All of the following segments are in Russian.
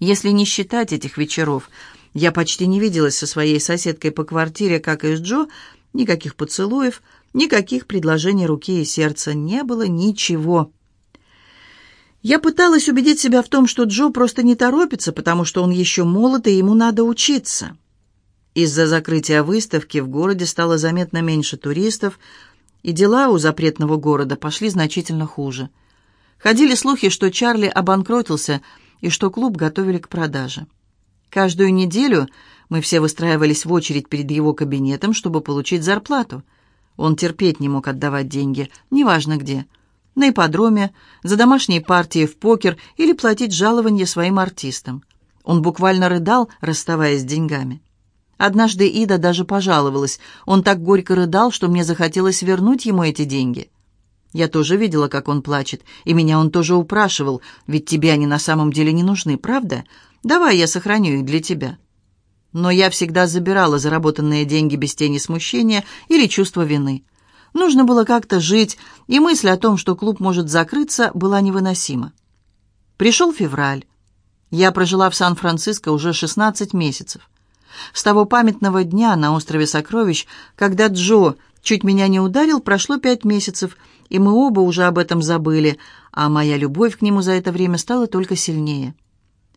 Если не считать этих вечеров, я почти не виделась со своей соседкой по квартире, как и с Джо, никаких поцелуев, никаких предложений руки и сердца, не было ничего. Я пыталась убедить себя в том, что Джо просто не торопится, потому что он еще молод и ему надо учиться. Из-за закрытия выставки в городе стало заметно меньше туристов, и дела у запретного города пошли значительно хуже. Ходили слухи, что Чарли обанкротился и что клуб готовили к продаже. Каждую неделю мы все выстраивались в очередь перед его кабинетом, чтобы получить зарплату. Он терпеть не мог отдавать деньги, неважно где. На ипподроме, за домашние партии в покер или платить жалования своим артистам. Он буквально рыдал, расставаясь с деньгами. Однажды Ида даже пожаловалась. Он так горько рыдал, что мне захотелось вернуть ему эти деньги. Я тоже видела, как он плачет, и меня он тоже упрашивал, ведь тебе они на самом деле не нужны, правда? Давай я сохраню их для тебя. Но я всегда забирала заработанные деньги без тени смущения или чувства вины. Нужно было как-то жить, и мысль о том, что клуб может закрыться, была невыносима. Пришел февраль. Я прожила в Сан-Франциско уже 16 месяцев. С того памятного дня на острове Сокровищ, когда Джо чуть меня не ударил, прошло пять месяцев, и мы оба уже об этом забыли, а моя любовь к нему за это время стала только сильнее.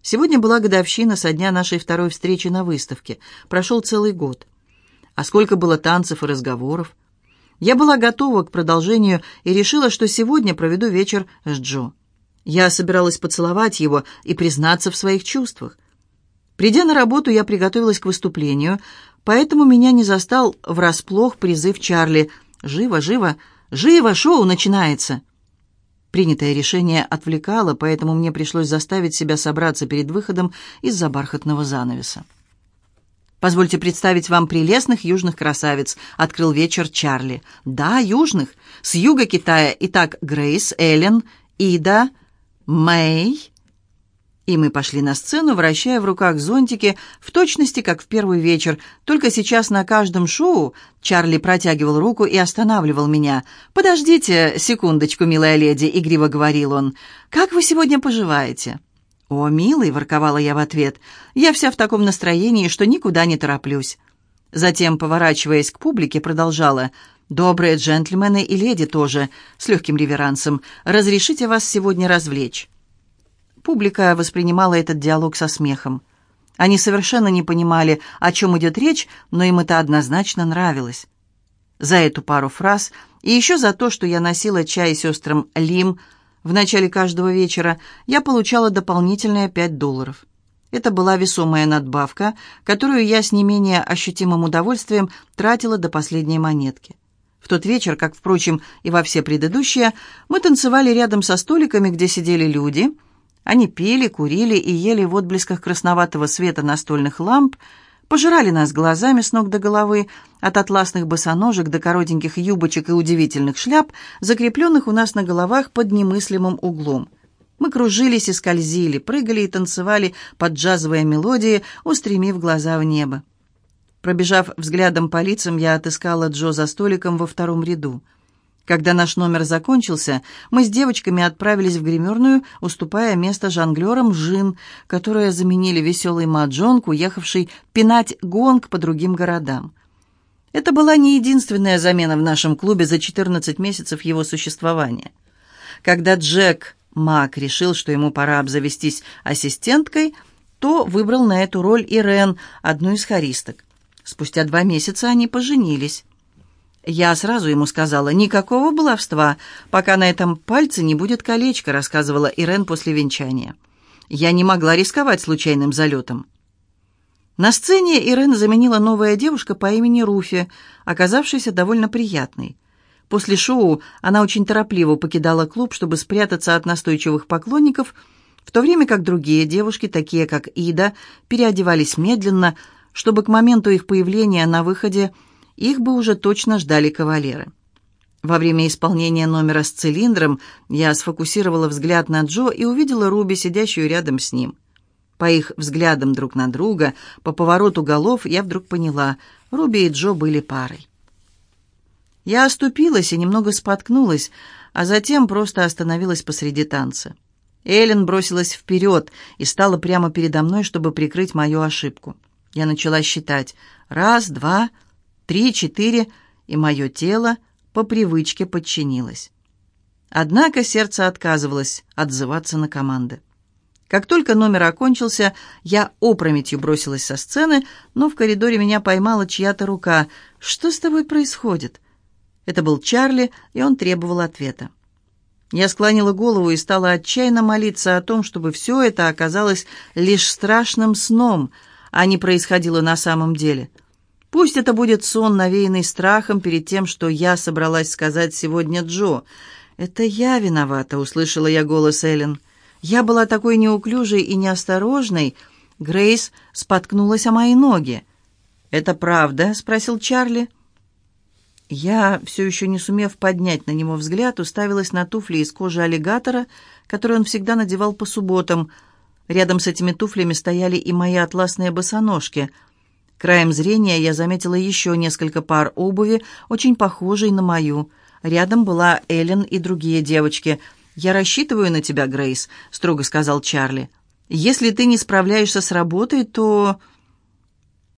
Сегодня была годовщина со дня нашей второй встречи на выставке. Прошел целый год. А сколько было танцев и разговоров. Я была готова к продолжению и решила, что сегодня проведу вечер с Джо. Я собиралась поцеловать его и признаться в своих чувствах. Придя на работу, я приготовилась к выступлению, поэтому меня не застал врасплох призыв Чарли «Живо, живо, живо, шоу начинается!» Принятое решение отвлекало, поэтому мне пришлось заставить себя собраться перед выходом из-за бархатного занавеса. «Позвольте представить вам прелестных южных красавиц», — открыл вечер Чарли. «Да, южных. С юга Китая. Итак, Грейс, Эллен, Ида, Мэй, и мы пошли на сцену, вращая в руках зонтики, в точности, как в первый вечер. Только сейчас на каждом шоу Чарли протягивал руку и останавливал меня. «Подождите секундочку, милая леди», — игриво говорил он. «Как вы сегодня поживаете?» «О, милый», — ворковала я в ответ, — «я вся в таком настроении, что никуда не тороплюсь». Затем, поворачиваясь к публике, продолжала. «Добрые джентльмены и леди тоже», — с легким реверансом, — «разрешите вас сегодня развлечь». Публика воспринимала этот диалог со смехом. Они совершенно не понимали, о чем идет речь, но им это однозначно нравилось. За эту пару фраз и еще за то, что я носила чай сестрам Лим в начале каждого вечера, я получала дополнительные пять долларов. Это была весомая надбавка, которую я с не менее ощутимым удовольствием тратила до последней монетки. В тот вечер, как, впрочем, и во все предыдущие, мы танцевали рядом со столиками, где сидели люди — они пили, курили и ели в отблесках красноватого света настольных ламп, пожирали нас глазами с ног до головы, от атласных босоножек до коротеньких юбочек и удивительных шляп, закрепленных у нас на головах под немыслимым углом. Мы кружились и скользили, прыгали и танцевали под джазовые мелодии, устремив глаза в небо. Пробежав взглядом по лицам, я отыскала Джо за столиком во втором ряду. Когда наш номер закончился, мы с девочками отправились в гримерную, уступая место жонглерам Жин, которые заменили веселый маджонг, уехавший пинать гонг по другим городам. Это была не единственная замена в нашем клубе за 14 месяцев его существования. Когда Джек Мак решил, что ему пора обзавестись ассистенткой, то выбрал на эту роль Ирен, одну из хористок. Спустя два месяца они поженились. Я сразу ему сказала, никакого баловства, пока на этом пальце не будет колечко, рассказывала Ирен после венчания. Я не могла рисковать случайным залетом. На сцене Ирен заменила новая девушка по имени Руфи, оказавшаяся довольно приятной. После шоу она очень торопливо покидала клуб, чтобы спрятаться от настойчивых поклонников, в то время как другие девушки, такие как Ида, переодевались медленно, чтобы к моменту их появления на выходе их бы уже точно ждали кавалеры. Во время исполнения номера с цилиндром я сфокусировала взгляд на Джо и увидела Руби, сидящую рядом с ним. По их взглядам друг на друга, по повороту голов, я вдруг поняла, Руби и Джо были парой. Я оступилась и немного споткнулась, а затем просто остановилась посреди танца. Эллен бросилась вперед и стала прямо передо мной, чтобы прикрыть мою ошибку. Я начала считать. Раз, два, три, четыре, и мое тело по привычке подчинилось. Однако сердце отказывалось отзываться на команды. Как только номер окончился, я опрометью бросилась со сцены, но в коридоре меня поймала чья-то рука. «Что с тобой происходит?» Это был Чарли, и он требовал ответа. Я склонила голову и стала отчаянно молиться о том, чтобы все это оказалось лишь страшным сном, а не происходило на самом деле. Пусть это будет сон, навеянный страхом перед тем, что я собралась сказать сегодня Джо. «Это я виновата», — услышала я голос Эллен. «Я была такой неуклюжей и неосторожной». Грейс споткнулась о мои ноги. «Это правда?» — спросил Чарли. Я, все еще не сумев поднять на него взгляд, уставилась на туфли из кожи аллигатора, которые он всегда надевал по субботам. Рядом с этими туфлями стояли и мои атласные босоножки. Краем зрения я заметила еще несколько пар обуви, очень похожей на мою. Рядом была Эллен и другие девочки. «Я рассчитываю на тебя, Грейс», — строго сказал Чарли. «Если ты не справляешься с работой, то...»